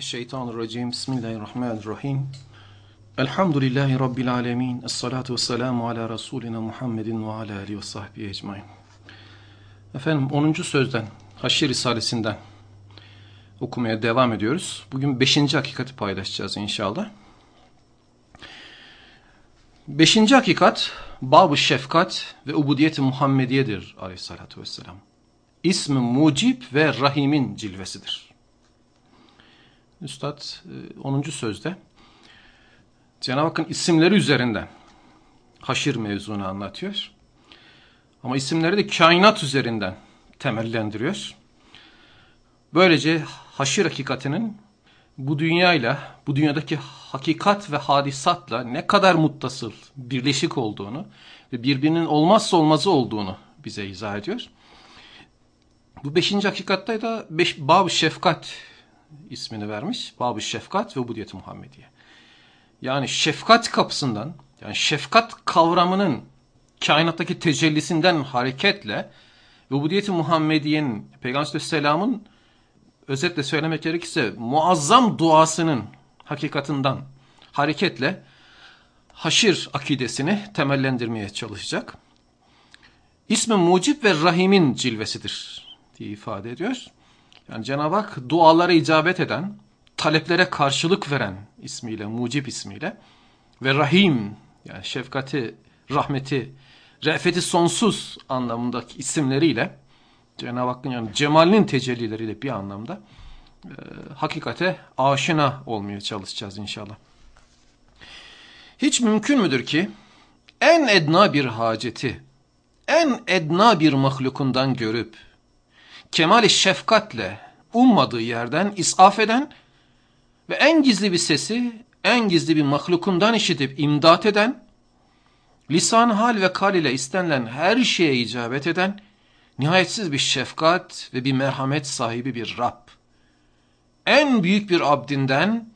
Mineşşeytanirracim. Bismillahirrahmanirrahim. Elhamdülillahi rabbil alamin. Essalatu vesselamu ala rasulina Muhammedin ve ala alihi ve sahbihi ecmaîn. Efendim 10. sözden Haşir Risalesinden okumaya devam ediyoruz. Bugün 5. hakikati paylaşacağız inşallah. 5. hakikat Bab-ı Şefkat ve Ubudiyet-i Muhammediye'dir aleyhissalatü vesselam. İsmi Mucib ve Rahim'in cilvesidir. Üstad 10. E, sözde Cenab-ı Hakk'ın isimleri üzerinden haşir mevzunu anlatıyor. Ama isimleri de kainat üzerinden temellendiriyor. Böylece haşir hakikatinin bu dünyayla, bu dünyadaki hakikat ve hadisatla ne kadar muttasıl, birleşik olduğunu ve birbirinin olmazsa olmazı olduğunu bize izah ediyor. Bu beşinci hakikatta da beş, Bab-ı Şefkat ismini vermiş. Bab-ı Şefkat ve Ubudiyet-i Muhammediye. Yani şefkat kapısından, yani şefkat kavramının kainattaki tecellisinden hareketle Ubudiyet-i Muhammediye'nin Peygamber Aleyhisselam'ın özetle söylemek gerekirse muazzam duasının hakikatinden hareketle haşir akidesini temellendirmeye çalışacak. İsmi Mucib ve Rahim'in cilvesidir diye ifade ediyor. Yani Cenab-ı Hak dualara icabet eden, taleplere karşılık veren ismiyle, Mucib ismiyle ve Rahim yani şefkati, rahmeti, re'feti sonsuz anlamındaki isimleriyle Cenab-ı Hakk'ın yani cemalinin tecellileriyle bir anlamda e, hakikate aşina olmaya çalışacağız inşallah. Hiç mümkün müdür ki en edna bir haceti, en edna bir mahlukundan görüp kemali şefkatle ummadığı yerden isaf eden ve en gizli bir sesi en gizli bir mahlukundan işitip imdat eden, lisan hal ve kal ile istenilen her şeye icabet eden, nihayetsiz bir şefkat ve bir merhamet sahibi bir Rab. En büyük bir abdinden,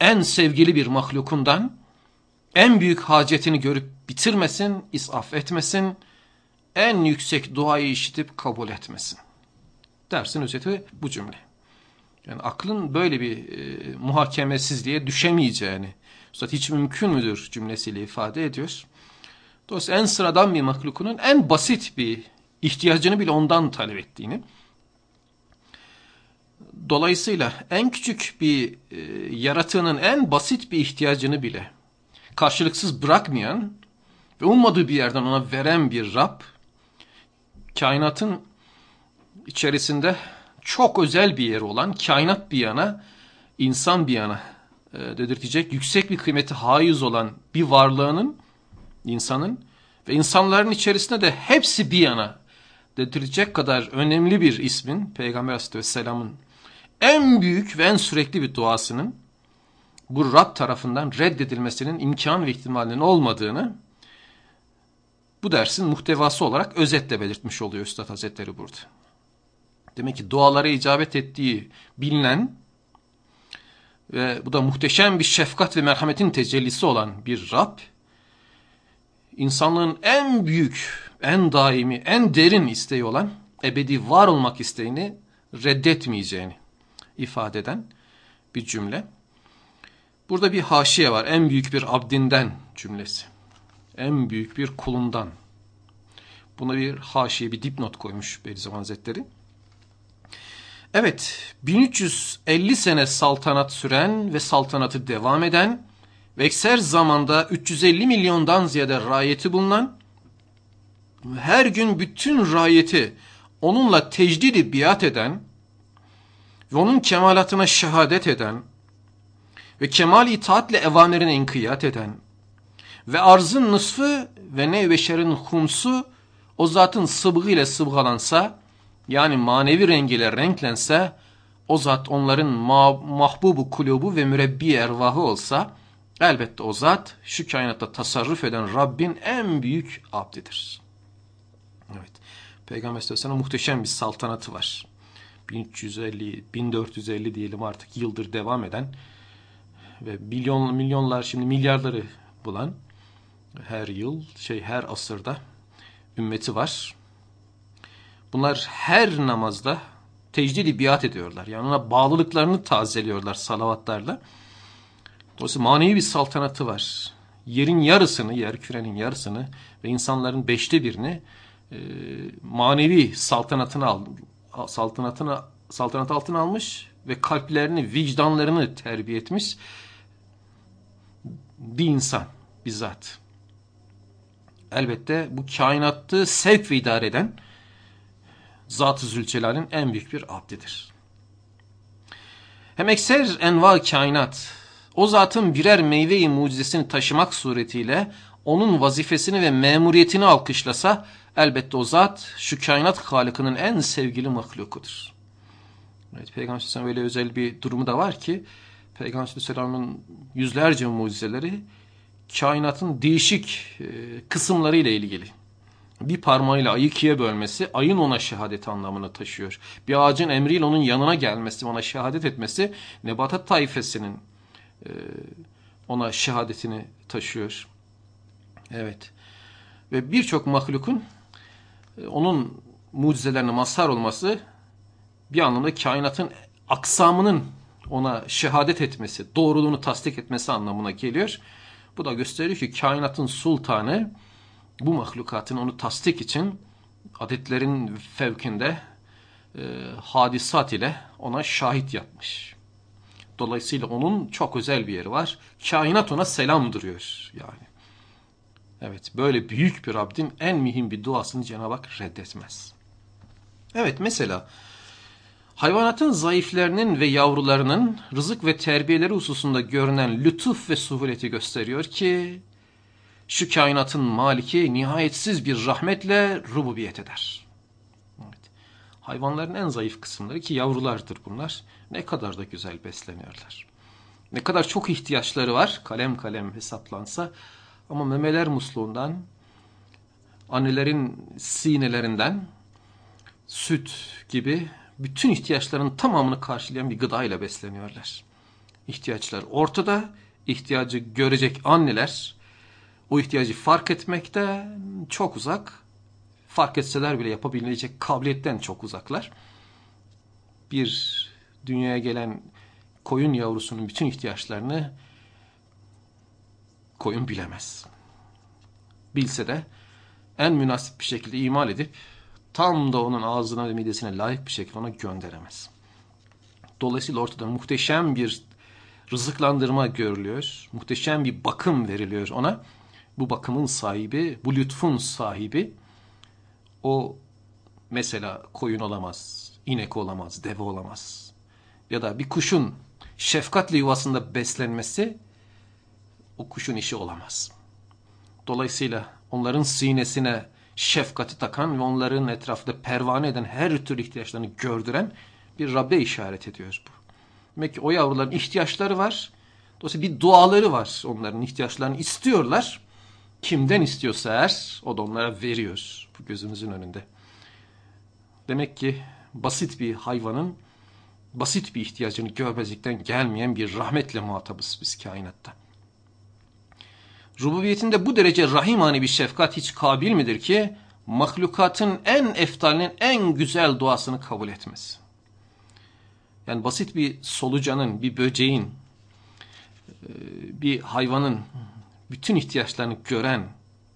en sevgili bir mahlukundan, en büyük hacetini görüp bitirmesin, isaf etmesin, en yüksek duayı işitip kabul etmesin. Dersin özeti bu cümle. Yani aklın böyle bir e, muhakemesizliğe düşemeyeceğini, Üstad hiç mümkün müdür cümlesiyle ifade ediyor. Dolayısıyla en sıradan bir mahlukunun en basit bir ihtiyacını bile ondan talep ettiğini, dolayısıyla en küçük bir e, yaratığının en basit bir ihtiyacını bile karşılıksız bırakmayan ve ummadığı bir yerden ona veren bir Rab, kainatın içerisinde çok özel bir yeri olan kainat bir yana, insan bir yana e, dedirtecek yüksek bir kıymeti haiz olan bir varlığının, insanın ve insanların içerisinde de hepsi bir yana dedirtecek kadar önemli bir ismin, Peygamber Aleyhisselam'ın en büyük ve en sürekli bir duasının bu Rab tarafından reddedilmesinin imkan ve ihtimalinin olmadığını bu dersin muhtevası olarak özetle belirtmiş oluyor Üstad Hazretleri burada. Demek ki dualara icabet ettiği bilinen ve bu da muhteşem bir şefkat ve merhametin tecellisi olan bir Rab, insanlığın en büyük, en daimi, en derin isteği olan ebedi var olmak isteğini reddetmeyeceğini ifade eden bir cümle. Burada bir haşiye var. En büyük bir abdinden cümlesi. En büyük bir kulundan. Buna bir haşiye, bir dipnot koymuş Bediüzzaman Hazretleri. Evet, 1350 sene saltanat süren ve saltanatı devam eden ve ekser zamanda 350 milyondan ziyade rayeti bulunan, her gün bütün rayeti onunla tecdidi biat eden ve onun kemalatına şehadet eden ve kemal itaatle evamirine inkiyat eden ve arzın nısfı ve nevbeşerin humsu o zatın sıbgı ile sıbgalansa yani manevi rengiyle renklense o zat onların ma mahbubu kulubu ve mürebbi ervahı olsa elbette o zat şu kainatta tasarruf eden Rabbin en büyük abdidir. Evet. Peygamber Aleyhisselam'ın muhteşem bir saltanatı var. 1350, 1450 diyelim artık yıldır devam eden ve milyon milyonlar şimdi milyarları bulan her yıl şey her asırda ümmeti var. Bunlar her namazda tecdidi biat ediyorlar. Yani ona bağlılıklarını tazeliyorlar salavatlarla. Dolayısıyla manevi bir saltanatı var. Yerin yarısını, yer kürenin yarısını ve insanların beşte birini e, manevi saltanatına al, saltanatına saltanat altına almış ve kalplerini, vicdanlarını terbiye etmiş bir insan bizzat. Elbette bu kainatı sevk ve idare eden Zat-ı Zülcelal'in en büyük bir abdidir. Hem ekser enva kainat, o zatın birer meyve-i mucizesini taşımak suretiyle onun vazifesini ve memuriyetini alkışlasa, elbette o zat şu kainat halikinin en sevgili mahlukudur. Evet, Peygamber Aleyhisselam öyle özel bir durumu da var ki, Peygamber Aleyhisselam'ın yüzlerce mucizeleri kainatın değişik e, kısımları ile ilgili. Bir parmağıyla ayı ikiye bölmesi ayın ona şehadet anlamını taşıyor. Bir ağacın emriyle onun yanına gelmesi, ona şehadet etmesi nebatat taifesinin e, ona şehadetini taşıyor. Evet. Ve birçok mahlukun e, onun mucizelerine mazhar olması bir anlamda kainatın aksamının ona şehadet etmesi, doğruluğunu tasdik etmesi anlamına geliyor. Bu da gösteriyor ki kainatın sultanı bu mahlukatın onu tasdik için adetlerin fevkinde e, hadisat ile ona şahit yapmış. Dolayısıyla onun çok özel bir yeri var. Kainat ona selam duruyor yani. Evet böyle büyük bir Rabbin en mühim bir duasını Cenab-ı Hak reddetmez. Evet mesela hayvanatın zayıflarının ve yavrularının rızık ve terbiyeleri hususunda görünen lütuf ve suhuleti gösteriyor ki şu kainatın maliki nihayetsiz bir rahmetle rububiyet eder. Evet. Hayvanların en zayıf kısımları ki yavrulardır bunlar. Ne kadar da güzel besleniyorlar. Ne kadar çok ihtiyaçları var kalem kalem hesaplansa ama memeler musluğundan, annelerin sinelerinden, süt gibi bütün ihtiyaçların tamamını karşılayan bir gıda ile besleniyorlar. İhtiyaçlar ortada, ihtiyacı görecek anneler o ihtiyacı fark etmekte çok uzak. Fark etseler bile yapabilecek kabiliyetten çok uzaklar. Bir dünyaya gelen koyun yavrusunun bütün ihtiyaçlarını koyun bilemez. Bilse de en münasip bir şekilde imal edip tam da onun ağzına ve midesine layık bir şekilde ona gönderemez. Dolayısıyla ortada muhteşem bir rızıklandırma görülüyor. Muhteşem bir bakım veriliyor ona bu bakımın sahibi, bu lütfun sahibi o mesela koyun olamaz, inek olamaz, deve olamaz. Ya da bir kuşun şefkatli yuvasında beslenmesi o kuşun işi olamaz. Dolayısıyla onların sinesine şefkati takan ve onların etrafında pervane eden her türlü ihtiyaçlarını gördüren bir Rabbe işaret ediyor bu. Demek ki o yavruların ihtiyaçları var. Dolayısıyla bir duaları var onların ihtiyaçlarını istiyorlar. Kimden istiyorsa eğer o da onlara veriyor bu gözümüzün önünde. Demek ki basit bir hayvanın basit bir ihtiyacını görmezlikten gelmeyen bir rahmetle muhatabız biz kainatta. Rububiyetinde bu derece rahimane bir şefkat hiç kabil midir ki mahlukatın en eftalinin en güzel duasını kabul etmez. Yani basit bir solucanın, bir böceğin, bir hayvanın bütün ihtiyaçlarını gören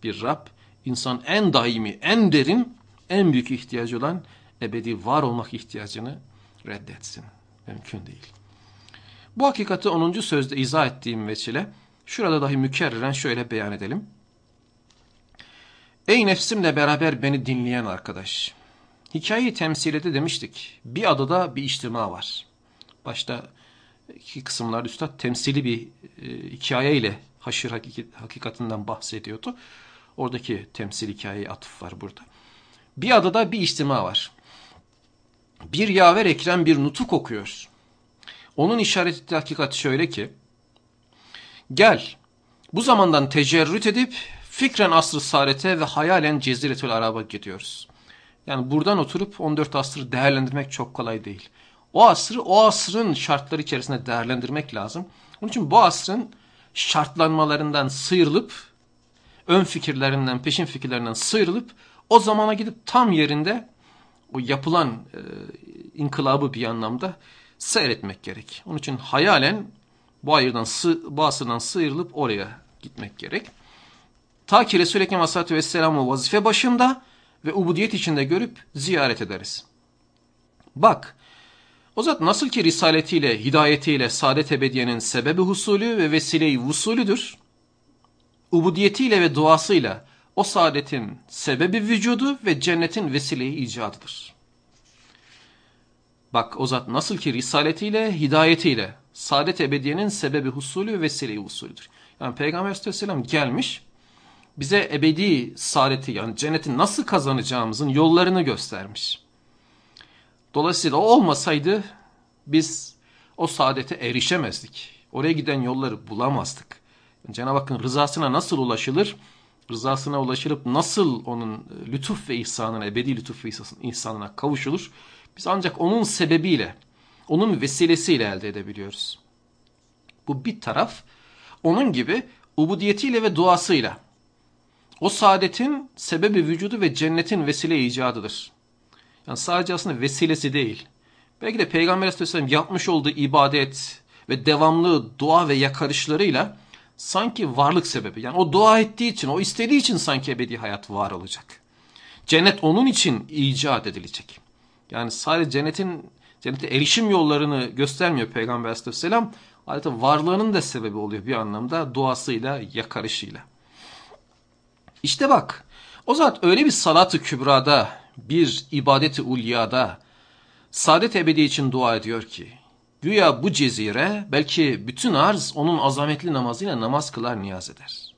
bir Rab, insan en daimi, en derin, en büyük ihtiyacı olan ebedi var olmak ihtiyacını reddetsin. Mümkün değil. Bu hakikati 10. sözde izah ettiğim veçile şurada dahi mükerreren şöyle beyan edelim. Ey nefsimle beraber beni dinleyen arkadaş. Hikayeyi temsilede demiştik. Bir adada bir içtima var. Başta iki kısımlar üstad temsili bir e, hikaye haşir hakikatinden bahsediyordu. Oradaki temsil hikayeye atıf var burada. Bir adada bir içtima var. Bir yaver ekran bir nutuk okuyor. Onun işaret ettiği hakikat şöyle ki, gel bu zamandan tecerrüt edip fikren asrı saadete ve hayalen ceziretül araba gidiyoruz. Yani buradan oturup 14 asrı değerlendirmek çok kolay değil. O asrı o asrın şartları içerisinde değerlendirmek lazım. Onun için bu asrın şartlanmalarından sıyrılıp, ön fikirlerinden, peşin fikirlerinden sıyrılıp, o zamana gidip tam yerinde o yapılan e, inkılabı bir anlamda seyretmek gerek. Onun için hayalen bu ayırdan, sı, bu asırdan sıyrılıp oraya gitmek gerek. Ta ki Resul-i Ekrem Vesselam'ı vazife başında ve ubudiyet içinde görüp ziyaret ederiz. Bak, o zat nasıl ki risaletiyle, hidayetiyle saadet ebediyenin sebebi husulü ve vesileyi vusulüdür, ubudiyetiyle ve duasıyla o saadetin sebebi vücudu ve cennetin vesileyi icadıdır. Bak o zat nasıl ki risaletiyle, hidayetiyle saadet ebediyenin sebebi husulü ve vesileyi usulüdür. Yani Peygamber Aleyhisselam gelmiş, bize ebedi saadeti yani cenneti nasıl kazanacağımızın yollarını göstermiş. Dolayısıyla o olmasaydı biz o saadete erişemezdik. Oraya giden yolları bulamazdık. Cenab-ı Hakk'ın rızasına nasıl ulaşılır? Rızasına ulaşılıp nasıl onun lütuf ve ihsanına, ebedi lütuf ve ihsanına kavuşulur? Biz ancak onun sebebiyle, onun vesilesiyle elde edebiliyoruz. Bu bir taraf. Onun gibi ubudiyetiyle ve duasıyla. O saadetin sebebi vücudu ve cennetin vesile icadıdır. Yani sadece aslında vesilesi değil. Belki de Peygamber Aleyhisselam yapmış olduğu ibadet ve devamlı dua ve yakarışlarıyla sanki varlık sebebi. Yani o dua ettiği için, o istediği için sanki ebedi hayat var olacak. Cennet onun için icat edilecek. Yani sadece cennetin cennete erişim yollarını göstermiyor Peygamber Aleyhisselam. Adeta varlığının da sebebi oluyor bir anlamda duasıyla, yakarışıyla. İşte bak o zat öyle bir salat-ı kübrada, bir ibadeti ulyada, saadet ebedi için dua ediyor ki, güya bu cezire belki bütün arz onun azametli namazıyla namaz kılar niyaz eder.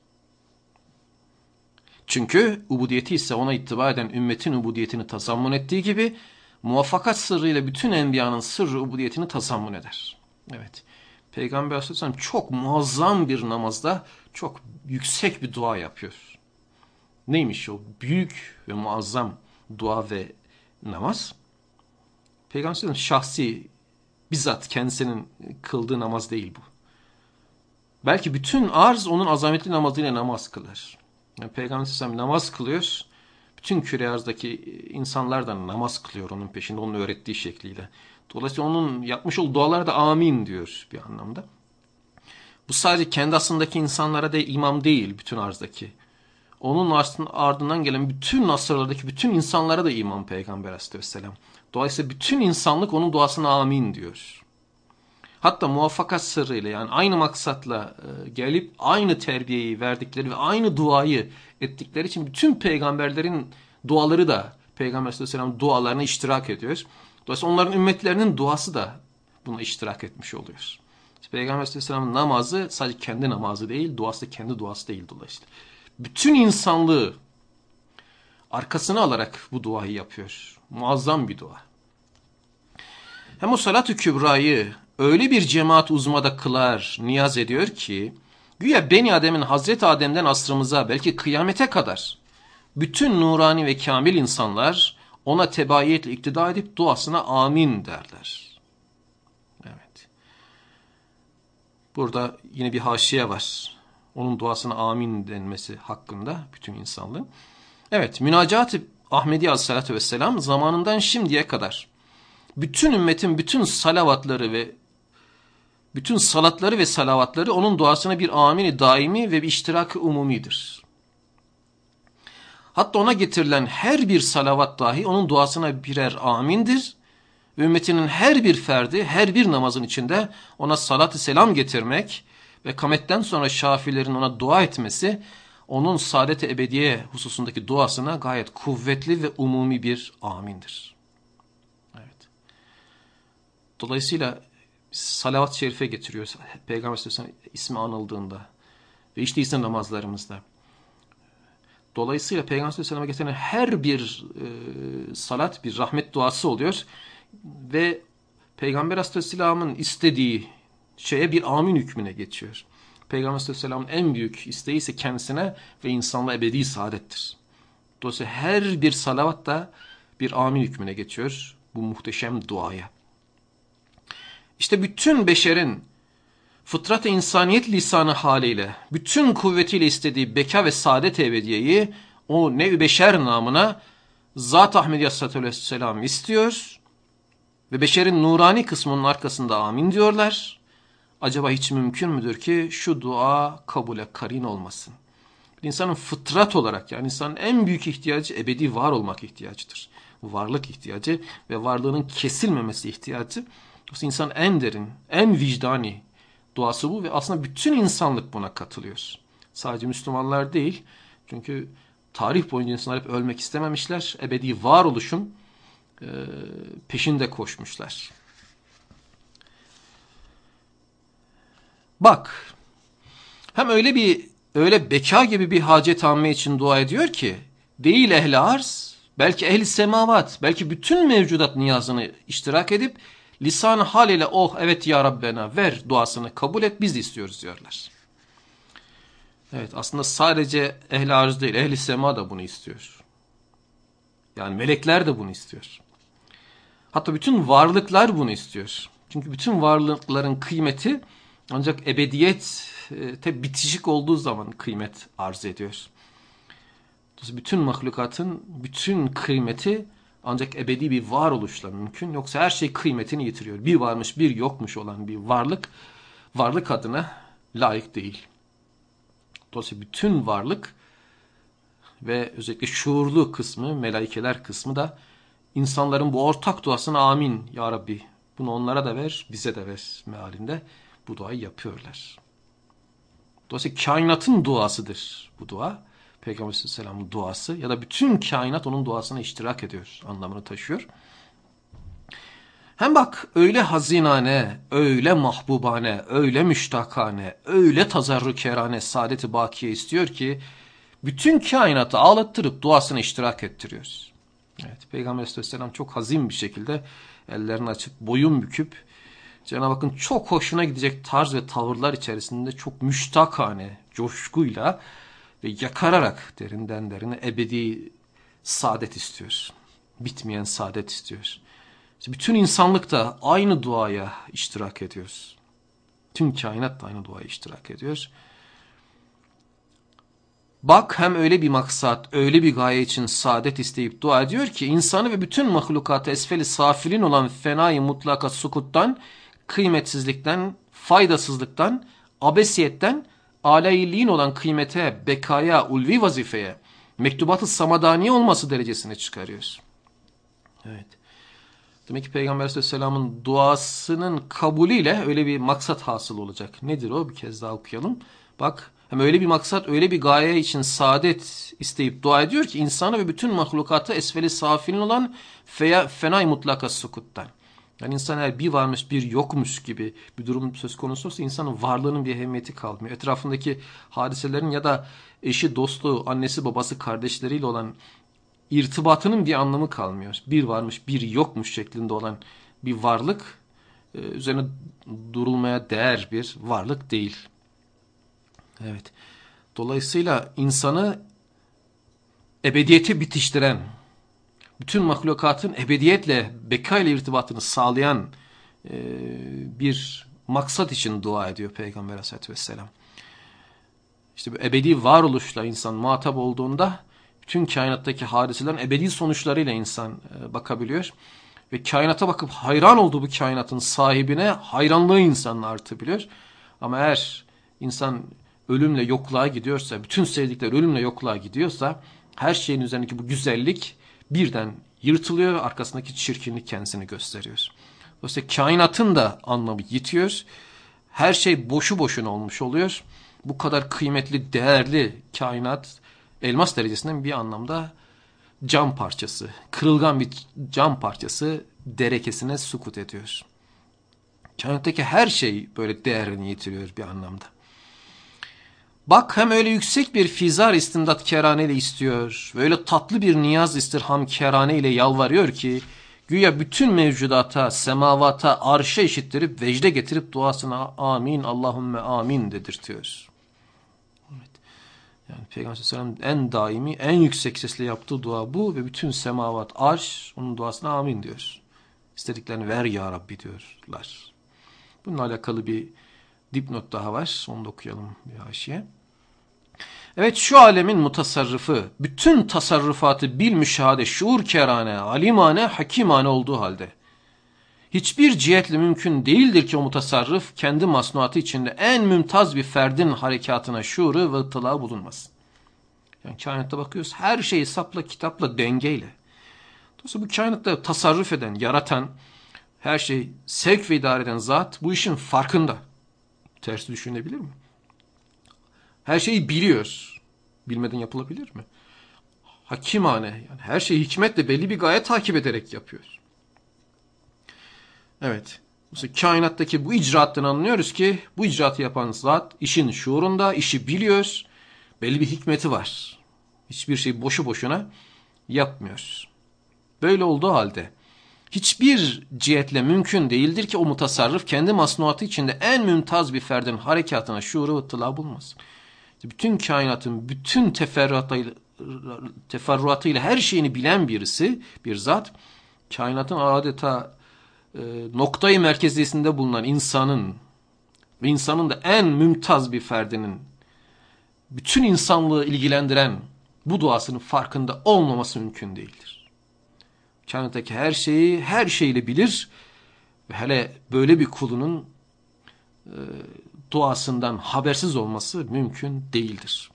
Çünkü ubudiyeti ise ona ittiba eden ümmetin ubudiyetini tazammun ettiği gibi muvaffakat sırrıyla bütün enbiyanın sırrı ubudiyetini tazammun eder. Evet. Peygamber Aleyhisselam çok muazzam bir namazda çok yüksek bir dua yapıyor. Neymiş o büyük ve muazzam dua ve namaz? Peygamber Aleyhisselam şahsi bizzat kendisinin kıldığı namaz değil bu. Belki bütün arz onun azametli namazıyla namaz kılar. Yani Peygamber Aleyhisselam namaz kılıyor. Bütün küre arzdaki insanlar da namaz kılıyor onun peşinde, onun öğrettiği şekliyle. Dolayısıyla onun yapmış olduğu dualara da amin diyor bir anlamda. Bu sadece kendi aslındaki insanlara da imam değil bütün arzdaki. Onun ardından gelen bütün asırlardaki bütün insanlara da imam Peygamber Aleyhisselam. Dolayısıyla bütün insanlık onun duasına amin diyor. Hatta muvaffakat sırrıyla yani aynı maksatla e, gelip aynı terbiyeyi verdikleri ve aynı duayı ettikleri için bütün peygamberlerin duaları da Peygamber Aleyhisselam dualarına iştirak ediyor. Dolayısıyla onların ümmetlerinin duası da buna iştirak etmiş oluyor. Peygamber Aleyhisselam'ın namazı sadece kendi namazı değil, duası da kendi duası değil dolayısıyla. Bütün insanlığı arkasına alarak bu duayı yapıyor. Muazzam bir dua. Hem o salat-ı kübrayı öyle bir cemaat uzmada kılar, niyaz ediyor ki, güya Beni Adem'in Hazreti Adem'den asrımıza belki kıyamete kadar bütün nurani ve kamil insanlar ona tebaiyetle iktida edip duasına amin derler. Evet. Burada yine bir haşiye var. Onun duasına amin denmesi hakkında bütün insanlığın. Evet, münacat-ı Ahmedi Aleyhisselatü Vesselam zamanından şimdiye kadar bütün ümmetin bütün salavatları ve bütün salatları ve salavatları onun duasına bir amini daimi ve bir iştirak-ı umumidir. Hatta ona getirilen her bir salavat dahi onun duasına birer amindir. Ümmetinin her bir ferdi, her bir namazın içinde ona salat-ı selam getirmek ve kametten sonra şafilerin ona dua etmesi, onun saadet-i ebediye hususundaki duasına gayet kuvvetli ve umumi bir amindir. Evet. Dolayısıyla salavat-ı şerife getiriyoruz. Peygamber Aleyhisselam ismi anıldığında ve işte ise namazlarımızda. Dolayısıyla Peygamber Aleyhisselam'a getirilen her bir e, salat bir rahmet duası oluyor. Ve Peygamber Aleyhisselam'ın istediği şeye bir amin hükmüne geçiyor. Peygamber Aleyhisselam'ın en büyük isteği ise kendisine ve insanla ebedi saadettir. Dolayısıyla her bir salavat da bir amin hükmüne geçiyor bu muhteşem duaya. İşte bütün beşerin fıtrat-ı insaniyet lisanı haliyle bütün kuvvetiyle istediği beka ve saadet ebediyeyi o nev beşer namına Zat Ahmet Aleyhisselam istiyor Ve beşerin nurani kısmının arkasında amin diyorlar. Acaba hiç mümkün müdür ki şu dua kabule karin olmasın? İnsanın fıtrat olarak yani insanın en büyük ihtiyacı ebedi var olmak ihtiyacıdır. Varlık ihtiyacı ve varlığının kesilmemesi ihtiyacı. Aslında insan en derin, en vicdani duası bu ve aslında bütün insanlık buna katılıyor. Sadece Müslümanlar değil. Çünkü tarih boyunca insanlar hep ölmek istememişler. Ebedi varoluşun peşinde koşmuşlar. Bak, hem öyle bir öyle beka gibi bir hacet amme için dua ediyor ki, değil ehli arz, belki ehli semavat, belki bütün mevcudat niyazını iştirak edip, lisan hal ile oh evet ya Rabbena ver duasını kabul et biz de istiyoruz diyorlar. Evet aslında sadece ehli arz değil ehli sema da bunu istiyor. Yani melekler de bunu istiyor. Hatta bütün varlıklar bunu istiyor. Çünkü bütün varlıkların kıymeti ancak ebediyette bitişik olduğu zaman kıymet arz ediyor. Bütün mahlukatın bütün kıymeti ancak ebedi bir varoluşla mümkün. Yoksa her şey kıymetini yitiriyor. Bir varmış bir yokmuş olan bir varlık varlık adına layık değil. Dolayısıyla bütün varlık ve özellikle şuurlu kısmı, melaikeler kısmı da insanların bu ortak duasına amin ya Rabbi. Bunu onlara da ver, bize de ver mealinde bu duayı yapıyorlar. Dolayısıyla kainatın duasıdır bu dua. Peygamber Aleyhisselam'ın duası ya da bütün kainat onun duasına iştirak ediyor anlamını taşıyor. Hem bak öyle hazinane, öyle mahbubane, öyle müştakane, öyle tazarrukerane saadeti bakiye istiyor ki bütün kainatı ağlattırıp duasına iştirak ettiriyoruz. Evet, Peygamber Aleyhisselam çok hazin bir şekilde ellerini açıp boyun büküp Cenab-ı Hakk'ın çok hoşuna gidecek tarz ve tavırlar içerisinde çok müştakane, coşkuyla ve yakararak derinden derine ebedi saadet istiyor. Bitmeyen saadet istiyor. İşte bütün insanlık da aynı duaya iştirak ediyoruz. Tüm kainat da aynı duaya iştirak ediyor. Bak hem öyle bir maksat, öyle bir gaye için saadet isteyip dua ediyor ki insanı ve bütün mahlukatı esfeli safilin olan fenayı mutlaka sukuttan, kıymetsizlikten, faydasızlıktan, abesiyetten, alayiliğin olan kıymete, bekaya, ulvi vazifeye, mektubatı samadani olması derecesine çıkarıyor. Evet. Demek ki Peygamber Aleyhisselam'ın duasının kabulüyle öyle bir maksat hasıl olacak. Nedir o? Bir kez daha okuyalım. Bak hem öyle bir maksat, öyle bir gaye için saadet isteyip dua ediyor ki insanı ve bütün mahlukatı esfeli safilin olan feya, fenay mutlaka sukuttan. Yani insan eğer bir varmış bir yokmuş gibi bir durum söz konusu olsa insanın varlığının bir ehemmiyeti kalmıyor. Etrafındaki hadiselerin ya da eşi, dostu, annesi, babası, kardeşleriyle olan irtibatının bir anlamı kalmıyor. Bir varmış bir yokmuş şeklinde olan bir varlık e, üzerine durulmaya değer bir varlık değil. Evet. Dolayısıyla insanı ebediyeti bitiştiren, bütün mahlukatın ebediyetle, beka ile irtibatını sağlayan e, bir maksat için dua ediyor Peygamber Aleyhisselatü Vesselam. İşte bu ebedi varoluşla insan muhatap olduğunda bütün kainattaki hadiselerin ebedi sonuçlarıyla insan e, bakabiliyor. Ve kainata bakıp hayran olduğu bu kainatın sahibine hayranlığı insanın artabiliyor. Ama eğer insan ölümle yokluğa gidiyorsa, bütün sevdikler ölümle yokluğa gidiyorsa her şeyin üzerindeki bu güzellik birden yırtılıyor ve arkasındaki çirkinlik kendisini gösteriyor. Dolayısıyla kainatın da anlamı yitiyor. Her şey boşu boşuna olmuş oluyor. Bu kadar kıymetli, değerli kainat elmas derecesinden bir anlamda cam parçası, kırılgan bir cam parçası derekesine sukut ediyor. Kainattaki her şey böyle değerini yitiriyor bir anlamda. Bak hem öyle yüksek bir fizar istimdat kerane ile istiyor. Ve öyle tatlı bir niyaz istirham kerane ile yalvarıyor ki güya bütün mevcudata, semavata, arşa eşittirip vecde getirip duasına amin Allahümme amin dedirtiyor. Evet. Yani Peygamber Aleyhisselam en daimi, en yüksek sesle yaptığı dua bu ve bütün semavat, arş onun duasına amin diyor. İstediklerini ver ya Rabbi diyorlar. Bununla alakalı bir dipnot daha var. Onu da okuyalım bir haşiye. Evet şu alemin mutasarrıfı, bütün tasarrufatı bil müşahede, şuur kerane, alimane, hakimane olduğu halde. hiçbir cihetle mümkün değildir ki o mutasarrıf kendi masnuatı içinde en mümtaz bir ferdin harekatına şuuru ve ıttıla bulunmasın. Yani kainatta bakıyoruz her şeyi sapla kitapla dengeyle. Dolayısıyla bu kainatta tasarruf eden, yaratan, her şeyi sevk ve idare eden zat bu işin farkında. Tersi düşünebilir mi? Her şeyi biliyor. Bilmeden yapılabilir mi? Hakimane yani her şeyi hikmetle belli bir gaye takip ederek yapıyor. Evet. Mesela kainattaki bu icraattan anlıyoruz ki bu icraatı yapan zat işin şuurunda, işi biliyor. Belli bir hikmeti var. Hiçbir şey boşu boşuna yapmıyor. Böyle olduğu halde hiçbir cihetle mümkün değildir ki o mutasarrıf kendi masnuatı içinde en mümtaz bir ferdin harekatına şuuru ıttıla bulmasın. Bütün kainatın bütün teferruatıyla, teferruatıyla her şeyini bilen birisi, bir zat, kainatın adeta e, noktayı merkeziyesinde bulunan insanın insanın da en mümtaz bir ferdinin bütün insanlığı ilgilendiren bu duasının farkında olmaması mümkün değildir. Kainattaki her şeyi her şeyle bilir ve hele böyle bir kulunun e, duasından habersiz olması mümkün değildir.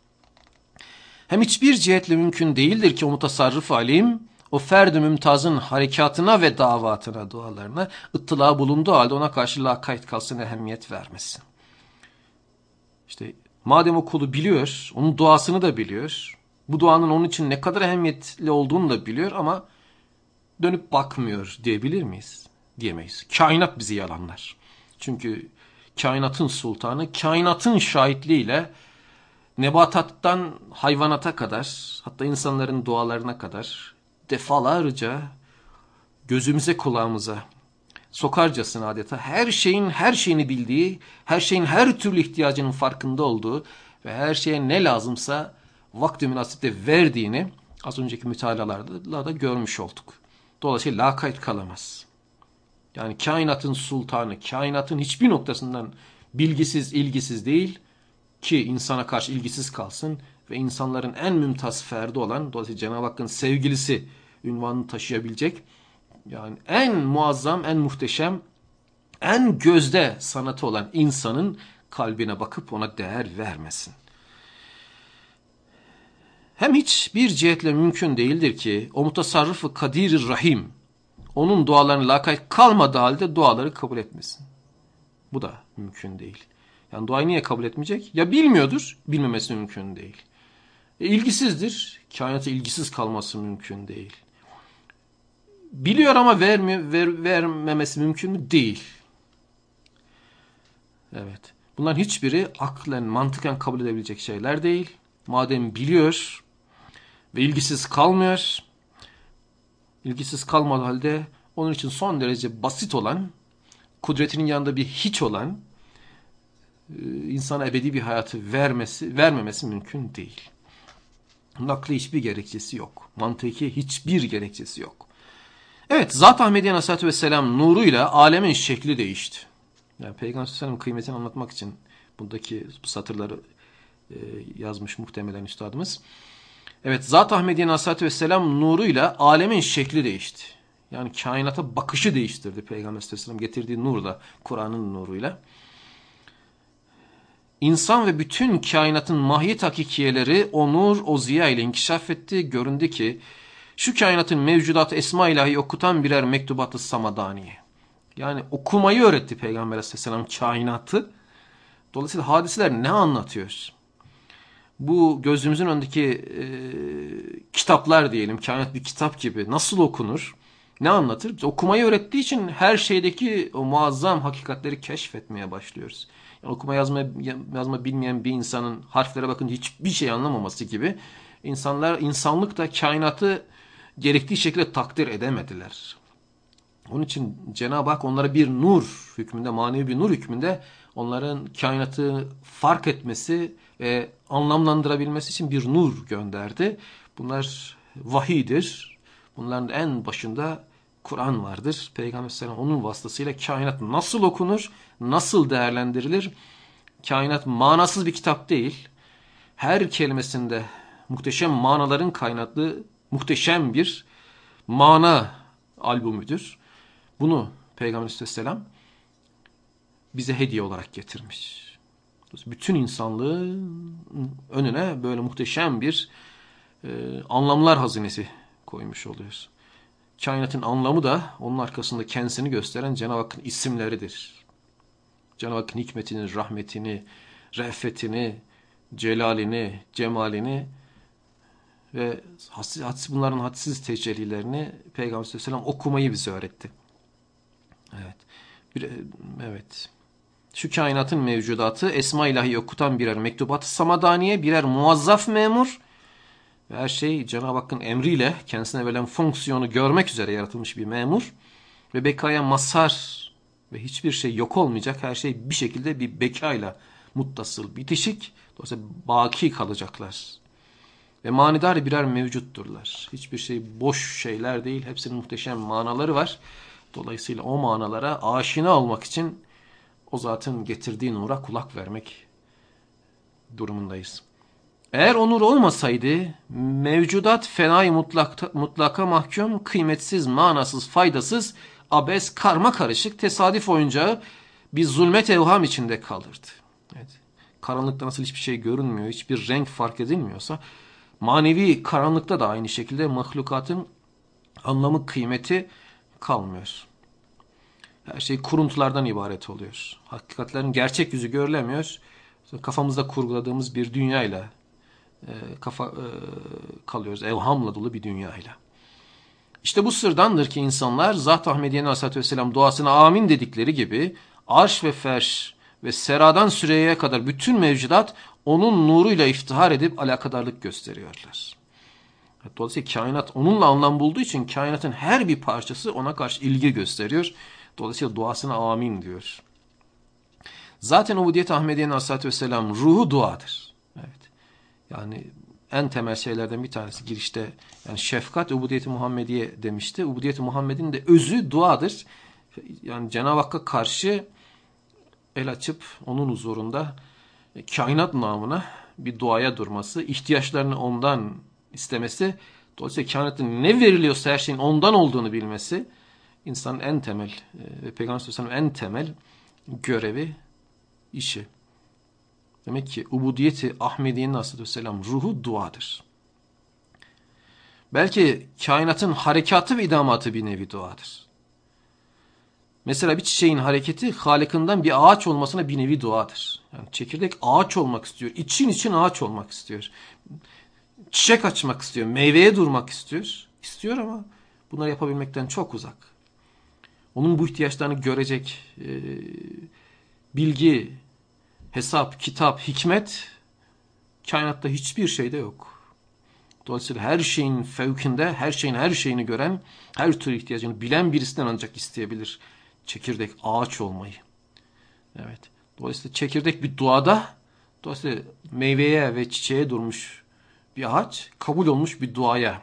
Hem hiçbir cihetle mümkün değildir ki o mutasarrıf alim o ferd mümtazın harekatına ve davatına, dualarına ıttıla bulunduğu halde ona karşı lakayt kalsın, ehemmiyet vermesin. İşte madem o kulu biliyor, onun duasını da biliyor, bu duanın onun için ne kadar ehemmiyetli olduğunu da biliyor ama dönüp bakmıyor diyebilir miyiz? Diyemeyiz. Kainat bizi yalanlar. Çünkü kainatın sultanı, kainatın şahitliğiyle nebatattan hayvanata kadar, hatta insanların dualarına kadar defalarca gözümüze kulağımıza sokarcasına adeta her şeyin her şeyini bildiği, her şeyin her türlü ihtiyacının farkında olduğu ve her şeye ne lazımsa vakti münasipte verdiğini az önceki mütalalarda da görmüş olduk. Dolayısıyla lakayt kalamaz. Yani kainatın sultanı, kainatın hiçbir noktasından bilgisiz, ilgisiz değil ki insana karşı ilgisiz kalsın ve insanların en mümtaz ferdi olan, dolayısıyla Cenab-ı Hakk'ın sevgilisi ünvanını taşıyabilecek, yani en muazzam, en muhteşem, en gözde sanatı olan insanın kalbine bakıp ona değer vermesin. Hem hiçbir cihetle mümkün değildir ki o mutasarrıfı kadir rahim onun dualarını lakayt kalmadığı halde duaları kabul etmesin. Bu da mümkün değil. Yani duayı niye kabul etmeyecek? Ya bilmiyordur, bilmemesi mümkün değil. E, ilgisizdir, kainata ilgisiz kalması mümkün değil. Biliyor ama vermiyor, ver, vermemesi mümkün mü? Değil. Evet. Bunların hiçbiri aklen, mantıken kabul edebilecek şeyler değil. Madem biliyor ve ilgisiz kalmıyor, ilgisiz kalmadığı halde onun için son derece basit olan, kudretinin yanında bir hiç olan, e, insana ebedi bir hayatı vermesi, vermemesi mümkün değil. Nakli hiçbir gerekçesi yok. Mantıki hiçbir gerekçesi yok. Evet, Zat Ahmediye Aleyhisselatü Vesselam nuruyla alemin şekli değişti. Yani Peygamber Aleyhisselam'ın kıymetini anlatmak için buradaki bu satırları e, yazmış muhtemelen üstadımız. Evet Zat Ahmediye Aleyhisselatü Vesselam nuruyla alemin şekli değişti. Yani kainata bakışı değiştirdi Peygamber Aleyhisselam getirdiği nurla, Kur'an'ın nuruyla. İnsan ve bütün kainatın mahiyet hakikiyeleri o nur, o ziya ile inkişaf etti. Göründü ki şu kainatın mevcudatı esma ilahi okutan birer mektubatı samadaniye. Yani okumayı öğretti Peygamber Aleyhisselam kainatı. Dolayısıyla hadiseler ne anlatıyor? Bu gözümüzün önündeki e, kitaplar diyelim, kainat bir kitap gibi nasıl okunur? Ne anlatır? Biz okumayı öğrettiği için her şeydeki o muazzam hakikatleri keşfetmeye başlıyoruz. Yani okuma yazma, yazma bilmeyen bir insanın harflere bakınca hiçbir şey anlamaması gibi insanlar insanlık da kainatı gerektiği şekilde takdir edemediler. Onun için Cenab-ı Hak onlara bir nur hükmünde, manevi bir nur hükmünde onların kainatı fark etmesi ve anlamlandırabilmesi için bir nur gönderdi. Bunlar vahidir. Bunların en başında Kur'an vardır. Peygamber Aleyhisselam onun vasıtasıyla kainat nasıl okunur, nasıl değerlendirilir? Kainat manasız bir kitap değil. Her kelimesinde muhteşem manaların kaynaklı muhteşem bir mana albümüdür. Bunu Peygamber aleyhisselam bize hediye olarak getirmiş. Bütün insanlığın önüne böyle muhteşem bir e, anlamlar hazinesi koymuş oluyoruz. Kainatın anlamı da onun arkasında kendisini gösteren Cenab-ı Hakk'ın isimleridir. Cenab-ı Hakk'ın hikmetini, rahmetini, re'fetini, celalini, cemalini ve hadsiz, bunların hadsiz tecellilerini Peygamber Aleyhisselam okumayı bize öğretti. Evet. Bir, evet. Şu kainatın mevcudatı Esma ilahi okutan birer mektubat samadaniye, birer muazzaf memur ve her şey Cenab-ı Hakk'ın emriyle kendisine verilen fonksiyonu görmek üzere yaratılmış bir memur ve bekaya mazhar ve hiçbir şey yok olmayacak. Her şey bir şekilde bir bekayla muttasıl, bitişik. Dolayısıyla baki kalacaklar. Ve manidar birer mevcutturlar. Hiçbir şey boş şeyler değil. Hepsinin muhteşem manaları var. Dolayısıyla o manalara aşina olmak için o zatın getirdiği nura kulak vermek durumundayız. Eğer onur olmasaydı mevcudat fenayı mutlaka, mutlaka mahkum, kıymetsiz, manasız, faydasız, abes, karma karışık, tesadüf oyuncağı bir zulmet evham içinde kalırdı. Evet. Karanlıkta nasıl hiçbir şey görünmüyor, hiçbir renk fark edilmiyorsa manevi karanlıkta da aynı şekilde mahlukatın anlamı, kıymeti kalmıyor. Her şey kuruntulardan ibaret oluyor. Hakikatlerin gerçek yüzü görülemiyor. Kafamızda kurguladığımız bir dünyayla e, kafa e, kalıyoruz. Evhamla dolu bir dünyayla. İşte bu sırdandır ki insanlar Zat Ahmediye'nin Aleyhisselatü Vesselam duasına amin dedikleri gibi arş ve ferş ve seradan süreye kadar bütün mevcudat onun nuruyla iftihar edip alakadarlık gösteriyorlar. Dolayısıyla kainat onunla anlam bulduğu için kainatın her bir parçası ona karşı ilgi gösteriyor. Dolayısıyla duasına amin diyor. Zaten Ubudiyet Ahmediye'nin Aleyhisselatü Vesselam ruhu duadır. Evet. Yani en temel şeylerden bir tanesi girişte yani şefkat Ubudiyet-i Muhammediye demişti. Ubudiyet-i Muhammed'in de özü duadır. Yani Cenab-ı Hakk'a karşı el açıp onun huzurunda kainat namına bir duaya durması, ihtiyaçlarını ondan istemesi, dolayısıyla kainatın ne veriliyorsa her şeyin ondan olduğunu bilmesi, insanın en temel ve Peygamber Aleyhisselam'ın en temel görevi, işi. Demek ki ubudiyeti Ahmediye'nin Aleyhisselam ruhu duadır. Belki kainatın harekatı ve idamatı bir nevi duadır. Mesela bir çiçeğin hareketi Halik'inden bir ağaç olmasına bir nevi duadır. Yani çekirdek ağaç olmak istiyor. İçin için ağaç olmak istiyor. Çiçek açmak istiyor. Meyveye durmak istiyor. İstiyor ama bunları yapabilmekten çok uzak. Onun bu ihtiyaçlarını görecek e, bilgi, hesap, kitap, hikmet kainatta hiçbir şeyde yok. Dolayısıyla her şeyin fevkinde, her şeyin her şeyini gören, her türlü ihtiyacını bilen birisinden ancak isteyebilir çekirdek ağaç olmayı. Evet. Dolayısıyla çekirdek bir duada, dolayısıyla meyveye ve çiçeğe durmuş bir ağaç, kabul olmuş bir duaya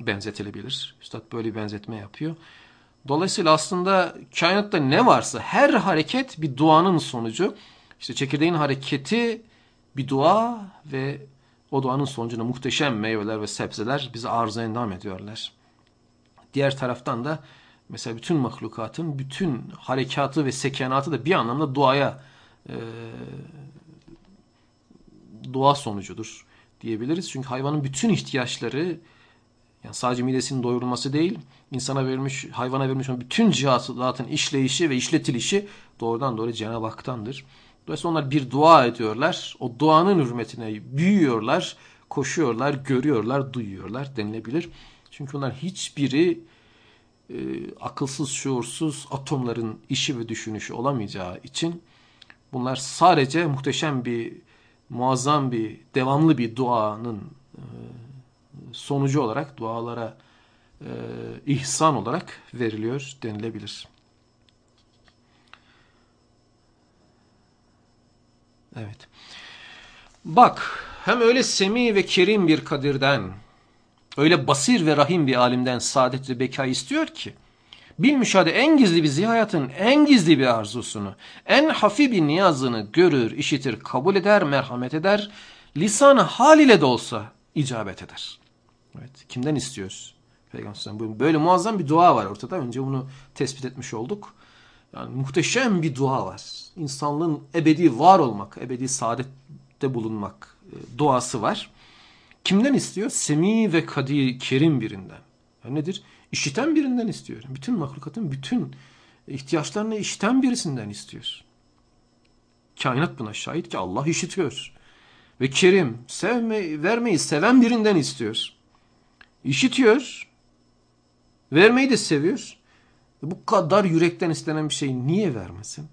benzetilebilir. Üstad böyle bir benzetme yapıyor. Dolayısıyla aslında kainatta ne varsa her hareket bir duanın sonucu. İşte çekirdeğin hareketi bir dua ve o duanın sonucunda muhteşem meyveler ve sebzeler bize arıza endam ediyorlar. Diğer taraftan da mesela bütün mahlukatın bütün harekatı ve sekenatı da bir anlamda duaya e, dua sonucudur diyebiliriz. Çünkü hayvanın bütün ihtiyaçları yani sadece midesinin doyurulması değil, insana verilmiş, hayvana verilmiş olan bütün cihatın işleyişi ve işletilişi doğrudan doğru Cenab-ı Hak'tandır. Dolayısıyla onlar bir dua ediyorlar. O duanın hürmetine büyüyorlar, koşuyorlar, görüyorlar, duyuyorlar denilebilir. Çünkü onlar hiçbiri e, akılsız, şuursuz atomların işi ve düşünüşü olamayacağı için bunlar sadece muhteşem bir, muazzam bir, devamlı bir duanın e, sonucu olarak dualara e, ihsan olarak veriliyor denilebilir. Evet. Bak hem öyle semi ve kerim bir kadirden, öyle basir ve rahim bir alimden saadet ve beka istiyor ki, bil müşahede en gizli bir zihayatın en gizli bir arzusunu, en hafif bir niyazını görür, işitir, kabul eder, merhamet eder, lisanı hal ile de olsa icabet eder. Evet, kimden istiyoruz? Peygamber Böyle muazzam bir dua var ortada. Önce bunu tespit etmiş olduk. Yani muhteşem bir dua var. İnsanlığın ebedi var olmak, ebedi saadette bulunmak e, duası var. Kimden istiyor? Semi ve Kadir Kerim birinden. Yani nedir? İşiten birinden istiyor. Bütün mahlukatın bütün ihtiyaçlarını işiten birisinden istiyor. Kainat buna şahit ki Allah işitiyor. Ve Kerim sevmeyi, vermeyi seven birinden istiyor. İşitiyor. Vermeyi de seviyor. Bu kadar yürekten istenen bir şeyi niye vermesin?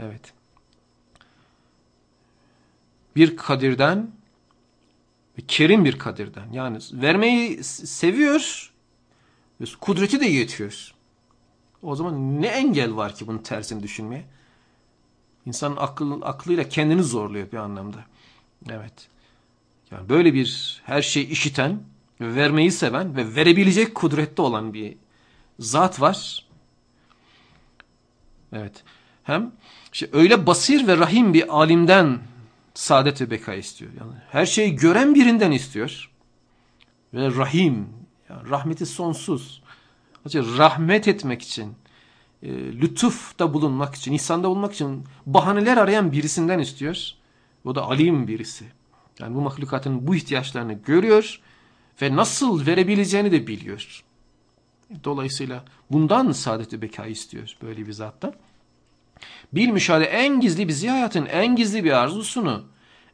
Evet. Bir kadirden kerim bir kadirden. Yani vermeyi seviyor ve kudreti de yetiyor. O zaman ne engel var ki bunun tersini düşünmeye? İnsanın akıl, aklıyla kendini zorluyor bir anlamda. Evet. Yani böyle bir her şeyi işiten, vermeyi seven ve verebilecek kudrette olan bir zat var. Evet. Hem işte öyle basir ve rahim bir alimden saadet ve beka istiyor. Yani her şeyi gören birinden istiyor. Ve rahim, yani rahmeti sonsuz. Rahmet etmek için, e, lütufta bulunmak için, insanda bulunmak için bahaneler arayan birisinden istiyor. O da alim birisi. Yani bu mahlukatın bu ihtiyaçlarını görüyor ve nasıl verebileceğini de biliyor. Dolayısıyla bundan saadet-i bekayı istiyor böyle bir zattan. Bil müşahede en gizli bir ziyayatın en gizli bir arzusunu,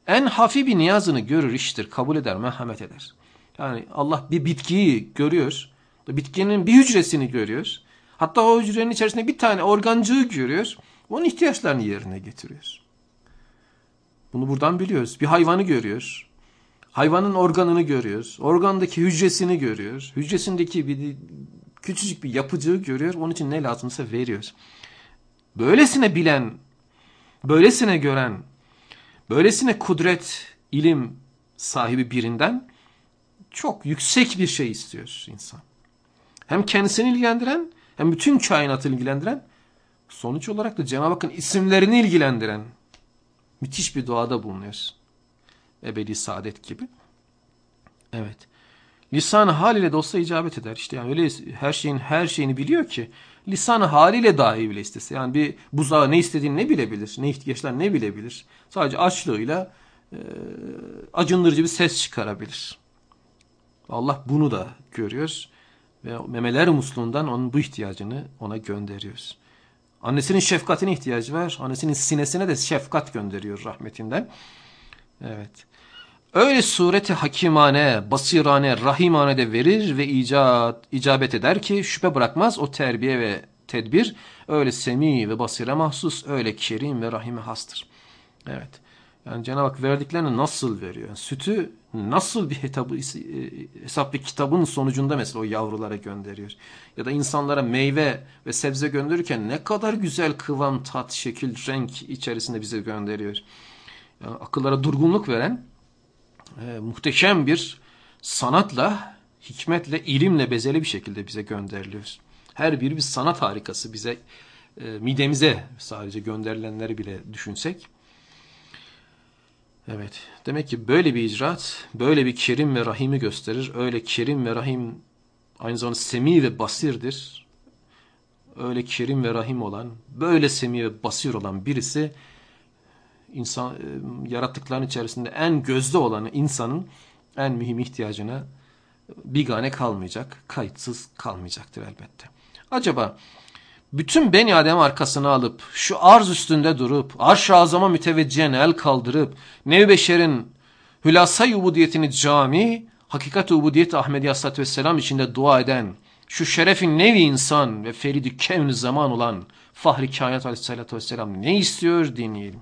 en hafif bir niyazını görür iştir, kabul eder, merhamet eder. Yani Allah bir bitkiyi görüyor, bitkinin bir hücresini görüyor. Hatta o hücrenin içerisinde bir tane organcığı görüyor, onun ihtiyaçlarını yerine getiriyor. Bunu buradan biliyoruz. Bir hayvanı görüyor. Hayvanın organını görüyoruz. Organdaki hücresini görüyoruz. Hücresindeki bir küçücük bir yapıcığı görüyor. Onun için ne lazımsa veriyor. Böylesine bilen, böylesine gören, böylesine kudret, ilim sahibi birinden çok yüksek bir şey istiyor insan. Hem kendisini ilgilendiren hem bütün kainatı ilgilendiren sonuç olarak da Cenab-ı Hakk'ın isimlerini ilgilendiren müthiş bir duada bulunuyor. Ebedi saadet gibi. Evet. Lisan haliyle de olsa icabet eder. İşte yani öyle her şeyin her şeyini biliyor ki lisan haliyle dahi bile istese. Yani bir buzağı ne istediğini ne bilebilir, ne ihtiyaçlar ne bilebilir. Sadece açlığıyla e, acındırıcı bir ses çıkarabilir. Allah bunu da görüyor ve memeler musluğundan onun bu ihtiyacını ona gönderiyor. Annesinin şefkatine ihtiyacı var. Annesinin sinesine de şefkat gönderiyor rahmetinden. Evet. Öyle sureti hakimane, basirane, rahimane de verir ve icat, icabet eder ki şüphe bırakmaz o terbiye ve tedbir öyle semi ve basire mahsus, öyle kerim ve rahime hastır. Evet. Yani Cenab-ı Hak verdiklerini nasıl veriyor? Sütü nasıl bir hetabı, e, hesap bir kitabın sonucunda mesela o yavrulara gönderiyor. Ya da insanlara meyve ve sebze gönderirken ne kadar güzel kıvam, tat, şekil, renk içerisinde bize gönderiyor. Yani akıllara durgunluk veren e, muhteşem bir sanatla, hikmetle, ilimle bezeli bir şekilde bize gönderiliyor. Her biri bir sanat harikası bize, e, midemize sadece gönderilenleri bile düşünsek. Evet, demek ki böyle bir icraat, böyle bir kerim ve rahimi gösterir. Öyle kerim ve rahim aynı zamanda semi ve basirdir. Öyle kerim ve rahim olan, böyle semi ve basir olan birisi insan e, yarattıkların içerisinde en gözde olanı insanın en mühim ihtiyacına bigane kalmayacak, kayıtsız kalmayacaktır elbette. Acaba bütün beni Adem arkasına alıp şu arz üstünde durup arş-ı azama müteveccihen el kaldırıp nev beşerin hülasa ubudiyetini cami hakikat ubudiyet Ahmedi Aleyhisselatü Vesselam içinde dua eden şu şerefin nevi insan ve feridi kevni zaman olan Fahri Kainat Aleyhisselatü Vesselam ne istiyor dinleyelim.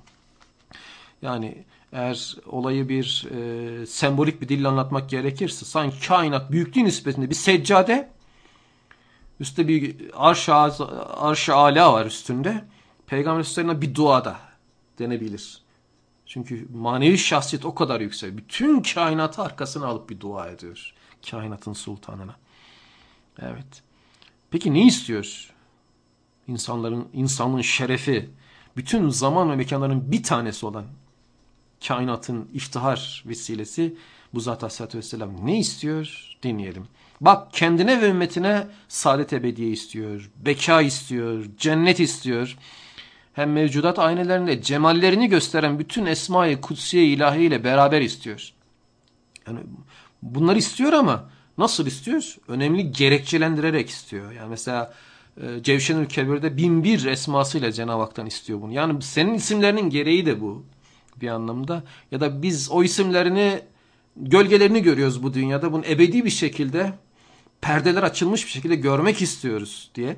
Yani eğer olayı bir e, sembolik bir dille anlatmak gerekirse sanki kainat büyüklüğü nispetinde bir seccade üstte bir arş-ı arş ala var üstünde. Peygamber üstlerine bir duada denebilir. Çünkü manevi şahsiyet o kadar yüksek. Bütün kainatı arkasına alıp bir dua ediyor. Kainatın sultanına. Evet. Peki ne istiyor? İnsanların, insanlığın şerefi, bütün zaman ve mekanların bir tanesi olan kainatın iftihar vesilesi bu zat aleyhissalatü vesselam ne istiyor? Dinleyelim. Bak kendine ve ümmetine saadet ebediye istiyor, beka istiyor, cennet istiyor. Hem mevcudat aynelerinde cemallerini gösteren bütün esma-i kutsiye ilahi ile beraber istiyor. Yani bunları istiyor ama nasıl istiyor? Önemli gerekçelendirerek istiyor. Yani mesela e, Cevşenül Kebir'de bin bir esmasıyla Cenab-ı Hak'tan istiyor bunu. Yani senin isimlerinin gereği de bu bir anlamda. Ya da biz o isimlerini gölgelerini görüyoruz bu dünyada. Bunu ebedi bir şekilde perdeler açılmış bir şekilde görmek istiyoruz diye.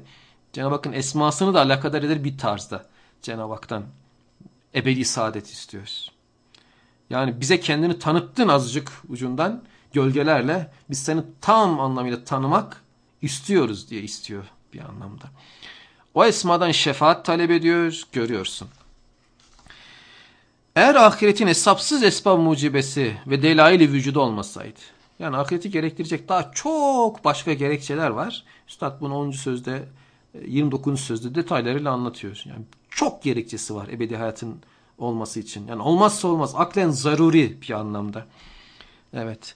Cenab-ı Hakk'ın esmasını da alakadar eder bir tarzda Cenab-ı Hak'tan ebedi saadet istiyoruz. Yani bize kendini tanıttın azıcık ucundan gölgelerle biz seni tam anlamıyla tanımak istiyoruz diye istiyor bir anlamda. O esmadan şefaat talep ediyor, görüyorsun. Eğer ahiretin hesapsız esbab mucibesi ve delaili vücudu olmasaydı, yani ahireti gerektirecek daha çok başka gerekçeler var. Üstad bunu 10. sözde, 29. sözde detaylarıyla anlatıyor. Yani çok gerekçesi var ebedi hayatın olması için. Yani olmazsa olmaz, aklen zaruri bir anlamda. Evet.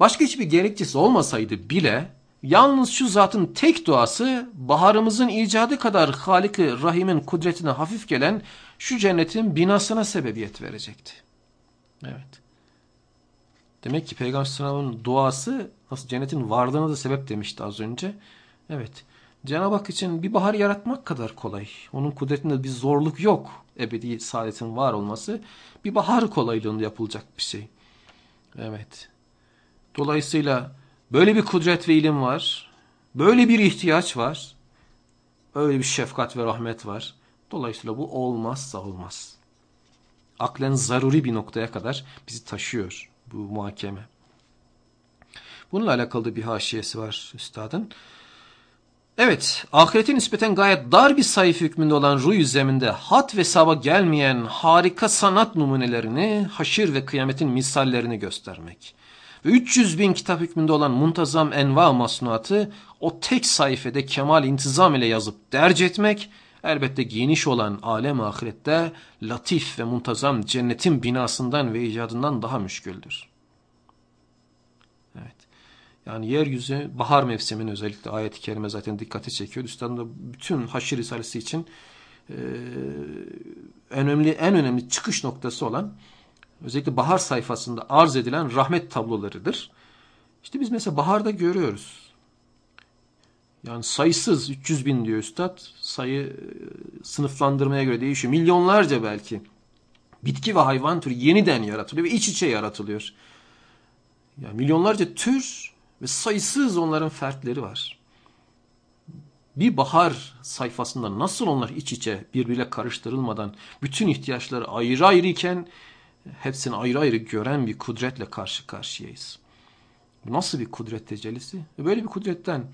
Başka hiçbir gerekçesi olmasaydı bile Yalnız şu zatın tek duası baharımızın icadı kadar halik Rahim'in kudretine hafif gelen şu cennetin binasına sebebiyet verecekti. Evet. Demek ki Peygamber Sınav'ın duası nasıl cennetin varlığına da sebep demişti az önce. Evet. Cenab-ı Hak için bir bahar yaratmak kadar kolay. Onun kudretinde bir zorluk yok. Ebedi saadetin var olması bir bahar kolaylığında yapılacak bir şey. Evet. Dolayısıyla Böyle bir kudret ve ilim var. Böyle bir ihtiyaç var. Öyle bir şefkat ve rahmet var. Dolayısıyla bu olmazsa olmaz. Aklen zaruri bir noktaya kadar bizi taşıyor bu muhakeme. Bununla alakalı bir haşiyesi var üstadın. Evet, ahiretin nispeten gayet dar bir sayfa hükmünde olan ruh zeminde hat ve saba gelmeyen harika sanat numunelerini, haşir ve kıyametin misallerini göstermek ve 300 bin kitap hükmünde olan muntazam enva masnuatı o tek sayfede kemal intizam ile yazıp derc etmek elbette geniş olan alem ahirette latif ve muntazam cennetin binasından ve icadından daha müşküldür. Evet. Yani yeryüzü bahar mevsiminin özellikle ayet-i kerime zaten dikkati çekiyor. Üstadın da bütün haşir risalesi için e, önemli en önemli çıkış noktası olan özellikle bahar sayfasında arz edilen rahmet tablolarıdır. İşte biz mesela baharda görüyoruz. Yani sayısız 300 bin diyor üstad. Sayı e, sınıflandırmaya göre değişiyor. Milyonlarca belki. Bitki ve hayvan türü yeniden yaratılıyor ve iç içe yaratılıyor. Yani milyonlarca tür ve sayısız onların fertleri var. Bir bahar sayfasında nasıl onlar iç içe birbiriyle karıştırılmadan bütün ihtiyaçları ayrı ayrı iken hepsini ayrı ayrı gören bir kudretle karşı karşıyayız. Bu nasıl bir kudret tecellisi? E, böyle bir kudretten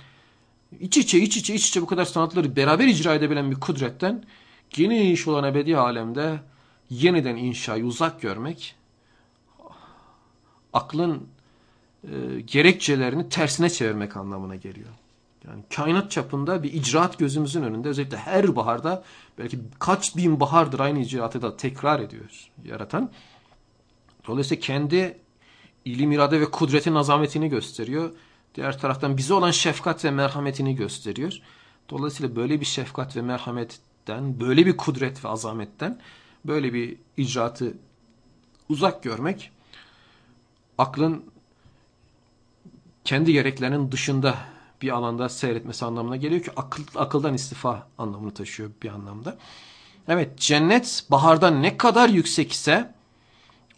iç içe iç içe iç içe bu kadar sanatları beraber icra edebilen bir kudretten geniş olan ebedi alemde yeniden inşayı uzak görmek aklın e, gerekçelerini tersine çevirmek anlamına geliyor. Yani kainat çapında bir icraat gözümüzün önünde özellikle her baharda belki kaç bin bahardır aynı icraatı da tekrar ediyor yaratan. Dolayısıyla kendi ilim, irade ve kudretin azametini gösteriyor. Diğer taraftan bize olan şefkat ve merhametini gösteriyor. Dolayısıyla böyle bir şefkat ve merhametten, böyle bir kudret ve azametten, böyle bir icraatı uzak görmek, aklın kendi gereklerinin dışında bir alanda seyretmesi anlamına geliyor ki akıl, akıldan istifa anlamını taşıyor bir anlamda. Evet cennet bahardan ne kadar yüksek ise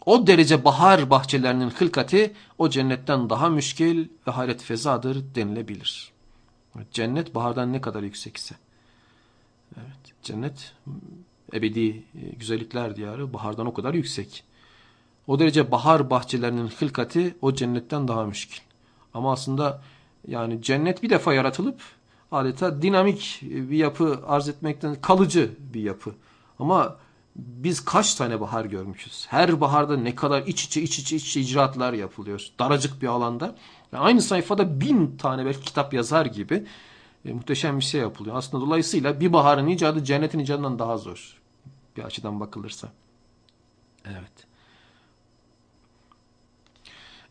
o derece bahar bahçelerinin hılkati o cennetten daha müşkil ve hayret fezadır denilebilir. Cennet bahardan ne kadar yüksekse. Evet, cennet ebedi e, güzellikler diyarı bahardan o kadar yüksek. O derece bahar bahçelerinin hılkati o cennetten daha müşkil. Ama aslında yani cennet bir defa yaratılıp adeta dinamik bir yapı arz etmekten kalıcı bir yapı. Ama biz kaç tane bahar görmüşüz. Her baharda ne kadar iç içe iç içe iç içe icraatlar yapılıyor. Daracık bir alanda. Yani aynı sayfada bin tane belki kitap yazar gibi e, muhteşem bir şey yapılıyor. Aslında dolayısıyla bir baharın icadı cennetin icadından daha zor. Bir açıdan bakılırsa. Evet.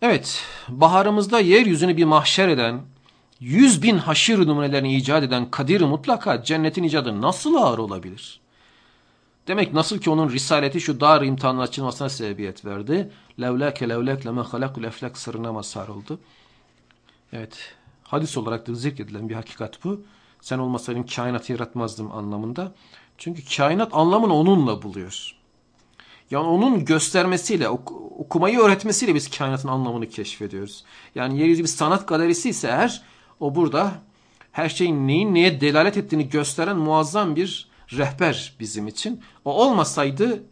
Evet, baharımızda yeryüzünü bir mahşer eden, yüz bin haşir numunelerini icat eden Kadir mutlaka cennetin icadı nasıl ağır olabilir? Demek nasıl ki onun risaleti şu dar imtihanın açılmasına sebebiyet verdi. Levlake levlek leme halakul eflak sırrına mazhar oldu. Evet, hadis olarak da zikredilen bir hakikat bu. Sen olmasaydın kainatı yaratmazdım anlamında. Çünkü kainat anlamını onunla buluyor. Yani onun göstermesiyle, ok okumayı öğretmesiyle biz kainatın anlamını keşfediyoruz. Yani yeryüzü bir sanat galerisi ise eğer o burada her şeyin neyin neye delalet ettiğini gösteren muazzam bir rehber bizim için. O olmasaydı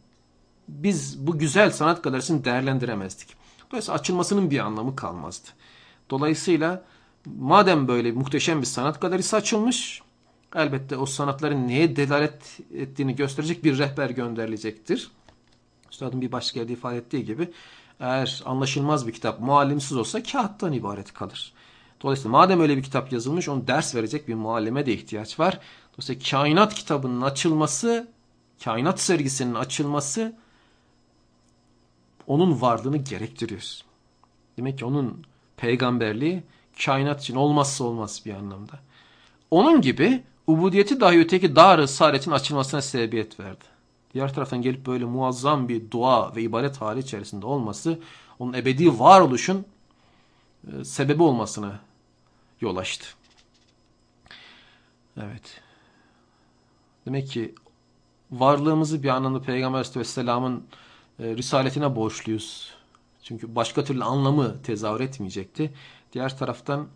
biz bu güzel sanat galerisini değerlendiremezdik. Dolayısıyla açılmasının bir anlamı kalmazdı. Dolayısıyla madem böyle muhteşem bir sanat galerisi açılmış, elbette o sanatların neye delalet ettiğini gösterecek bir rehber gönderilecektir. Üstadın bir başka yerde ifade ettiği gibi eğer anlaşılmaz bir kitap muallimsiz olsa kağıttan ibaret kalır. Dolayısıyla madem öyle bir kitap yazılmış onu ders verecek bir muallime de ihtiyaç var. Dolayısıyla kainat kitabının açılması, kainat sergisinin açılması onun varlığını gerektiriyor. Demek ki onun peygamberliği kainat için olmazsa olmaz bir anlamda. Onun gibi ubudiyeti dahi öteki dar-ı açılmasına sebebiyet verdi. Diğer taraftan gelip böyle muazzam bir dua ve ibadet hali içerisinde olması onun ebedi varoluşun e, sebebi olmasına yol açtı. Evet. Demek ki varlığımızı bir anlamda Peygamber Aleyhisselam'ın e, risaletine borçluyuz. Çünkü başka türlü anlamı tezahür etmeyecekti. Diğer taraftan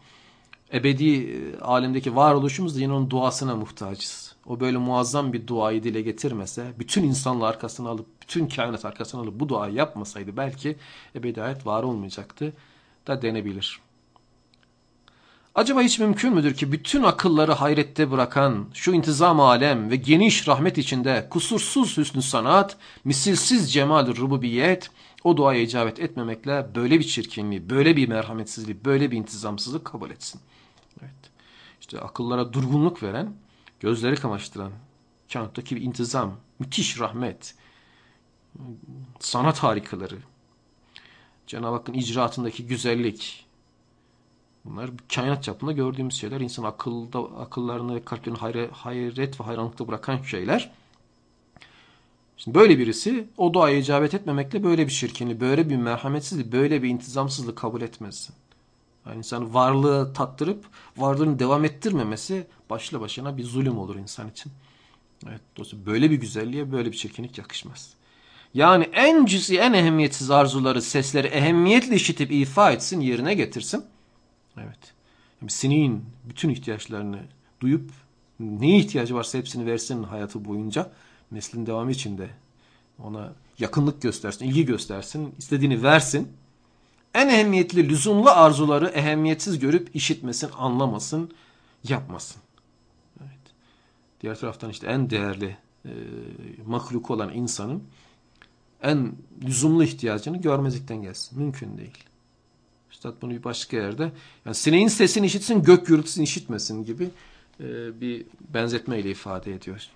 ebedi e, alemdeki varoluşumuz da yine onun duasına muhtacız. O böyle muazzam bir duayı dile getirmese, bütün insanlığı arkasına alıp, bütün kainat arkasına alıp bu duayı yapmasaydı belki ebedi hayat var olmayacaktı da denebilir. Acaba hiç mümkün müdür ki bütün akılları hayrette bırakan şu intizam alem ve geniş rahmet içinde kusursuz hüsnü sanat, misilsiz cemal rububiyet o duaya icabet etmemekle böyle bir çirkinliği, böyle bir merhametsizliği, böyle bir intizamsızlık kabul etsin. Evet. İşte akıllara durgunluk veren, gözleri kamaştıran, kainattaki bir intizam, müthiş rahmet, sanat harikaları, Cenab-ı Hakk'ın icraatındaki güzellik, Bunlar kainat çapında gördüğümüz şeyler. İnsan akılda, akıllarını ve kalplerini hayret, hayret ve hayranlıkta bırakan şeyler. Şimdi böyle birisi o duaya icabet etmemekle böyle bir şirkini, böyle bir merhametsizliği, böyle bir intizamsızlığı kabul etmezsin. Yani insan varlığı tattırıp varlığını devam ettirmemesi başlı başına bir zulüm olur insan için. Evet, dolayısıyla böyle bir güzelliğe böyle bir çirkinlik yakışmaz. Yani en cüzi, en ehemmiyetsiz arzuları, sesleri ehemmiyetle işitip ifa etsin, yerine getirsin. Evet. Yani sineğin bütün ihtiyaçlarını duyup neye ihtiyacı varsa hepsini versin hayatı boyunca neslin devamı için de ona yakınlık göstersin, ilgi göstersin, istediğini versin. En ehemmiyetli, lüzumlu arzuları ehemmiyetsiz görüp işitmesin, anlamasın, yapmasın. Evet. Diğer taraftan işte en değerli e, mahluk olan insanın en lüzumlu ihtiyacını görmezlikten gelsin. Mümkün değil. Üstad bunu bir başka yerde yani sineğin sesini işitsin gök gürültüsünü işitmesin gibi e, bir benzetmeyle ifade ediyor.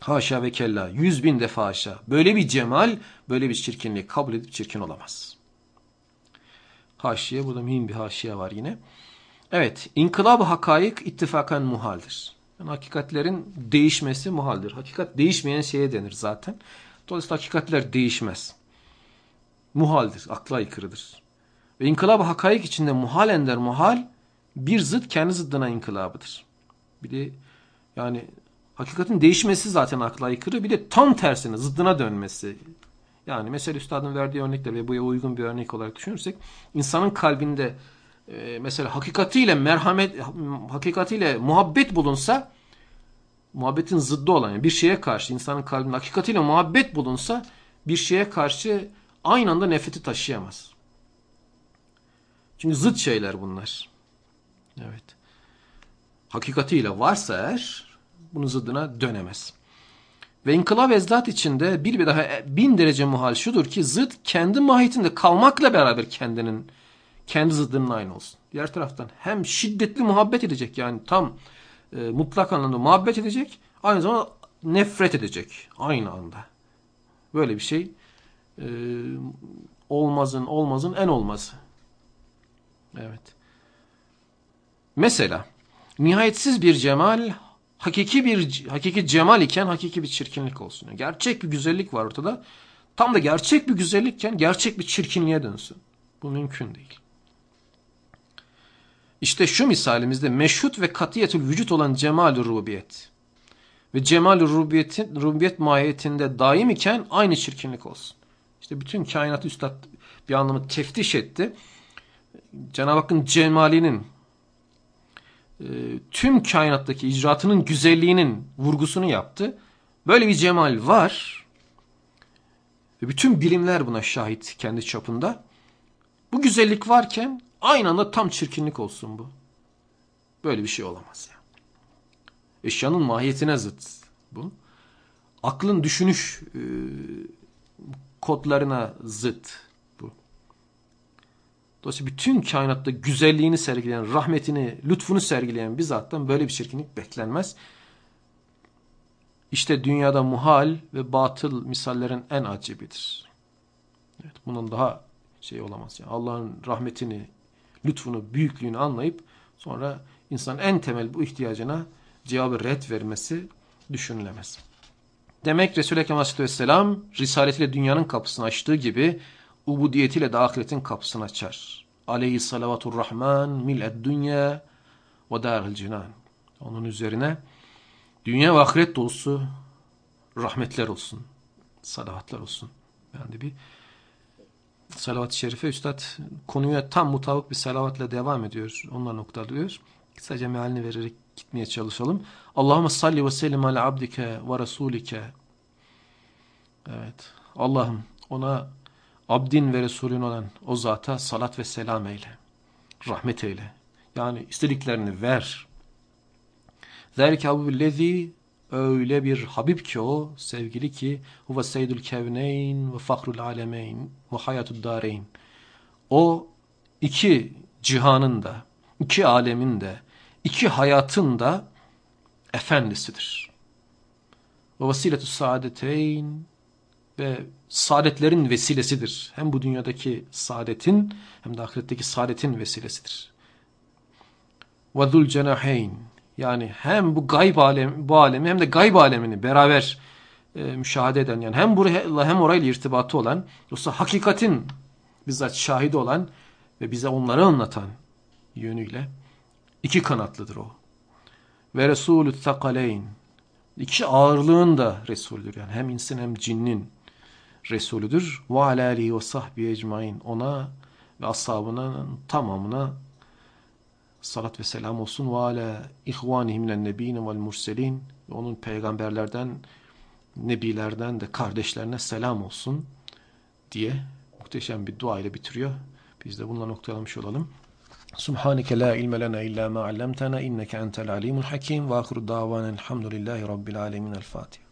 Haşa ve kella yüz bin defa haşa. Böyle bir cemal böyle bir çirkinliği kabul edip çirkin olamaz. Haşiye burada mühim bir haşiye var yine. Evet inkılab hakaik ittifakan muhaldir. Yani hakikatlerin değişmesi muhaldir. Hakikat değişmeyen şeye denir zaten. Dolayısıyla hakikatler değişmez. Muhaldir, akla aykırıdır. Ve inkılab hakaik içinde muhal ender muhal bir zıt kendi zıddına inkılabıdır. Bir de yani hakikatin değişmesi zaten akla aykırı. Bir de tam tersine zıddına dönmesi. Yani mesela üstadın verdiği örnekler ve buya uygun bir örnek olarak düşünürsek insanın kalbinde e, mesela hakikatiyle merhamet hakikatiyle muhabbet bulunsa muhabbetin zıddı olan yani bir şeye karşı insanın kalbinde hakikatiyle muhabbet bulunsa bir şeye karşı aynı anda nefreti taşıyamaz. Çünkü zıt şeyler bunlar. Evet. Hakikatiyle varsa eğer bunun zıddına dönemez. Ve inkılap ezdat içinde bir daha bin derece muhal şudur ki zıt kendi mahiyetinde kalmakla beraber kendinin kendi zıddının aynı olsun. Diğer taraftan hem şiddetli muhabbet edecek yani tam e, mutlak anlamda muhabbet edecek aynı zamanda nefret edecek aynı anda. Böyle bir şey e, olmazın olmazın en olmazı. Evet. Mesela nihayetsiz bir cemal hakiki bir hakiki cemal iken hakiki bir çirkinlik olsun. Gerçek bir güzellik var ortada. Tam da gerçek bir güzellikken gerçek bir çirkinliğe dönsün. Bu mümkün değil. İşte şu misalimizde meşhut ve katiyetül vücut olan cemal-ü rubiyet ve cemal-ü rubiyetin, rubiyet mahiyetinde daim iken aynı çirkinlik olsun. İşte bütün kainat üstad bir anlamı teftiş etti. Cenab-ı Hakk'ın cemalinin e, tüm kainattaki icraatının güzelliğinin vurgusunu yaptı. Böyle bir cemal var. Ve bütün bilimler buna şahit kendi çapında. Bu güzellik varken aynı anda tam çirkinlik olsun bu. Böyle bir şey olamaz ya. Eşyanın mahiyetine zıt bu. Aklın düşünüş e, kodlarına zıt. Dolayısıyla bütün kainatta güzelliğini sergileyen, rahmetini, lütfunu sergileyen bir zattan böyle bir çirkinlik beklenmez. İşte dünyada muhal ve batıl misallerin en acibidir. Evet, bunun daha şey olamaz. Yani Allah'ın rahmetini, lütfunu, büyüklüğünü anlayıp sonra insan en temel bu ihtiyacına cevabı red vermesi düşünülemez. Demek Resul-i Ekrem Aleyhisselam risaletiyle dünyanın kapısını açtığı gibi ubudiyetiyle de ahiretin kapısını açar. Aleyhi rahman mil'ed dünya ve daril cinan. Onun üzerine dünya ve ahiret dolusu rahmetler olsun. Salavatlar olsun. Yani bir salavat-ı şerife üstad konuya tam mutabık bir salavatla devam ediyor. Onunla noktalıyor. Kısaca mealini vererek gitmeye çalışalım. Allahümme salli ve sellim ala abdike ve rasulike. Evet. Allah'ım ona abdin ve Resulün olan o zata salat ve selam eyle. Rahmet eyle. Yani istediklerini ver. Zerke habibillezi öyle bir Habib ki o, sevgili ki huve seyyidül kevneyn ve fahrul alemeyn ve hayatud dareyn. O iki cihanın da, iki alemin de, iki hayatın da efendisidir. Ve vesiletü saadeteyn ve saadetlerin vesilesidir. Hem bu dünyadaki saadetin hem de ahiretteki saadetin vesilesidir. Ve zul cenaheyn yani hem bu gayb alemi, bu alemi hem de gayb alemini beraber e, müşahede eden yani hem buraya hem orayla irtibatı olan yoksa hakikatin bizzat şahidi olan ve bize onları anlatan yönüyle iki kanatlıdır o. Ve Resulü Thakaleyn iki ağırlığın da Resulüdür. Yani hem insan hem cinnin Resulüdür. Ve alâlihi ve sahbihi ecmain. Ona ve ashabının tamamına salat ve selam olsun. Ve alâ ihvânihi minen nebîne vel murselîn. Onun peygamberlerden, nebilerden de kardeşlerine selam olsun diye muhteşem bir dua ile bitiriyor. Biz de bununla noktalamış olalım. Subhaneke la ilme lena illa ma allamtana inneke entel alimul hakim ve ahiru davana elhamdülillahi rabbil alemin el Fatiha.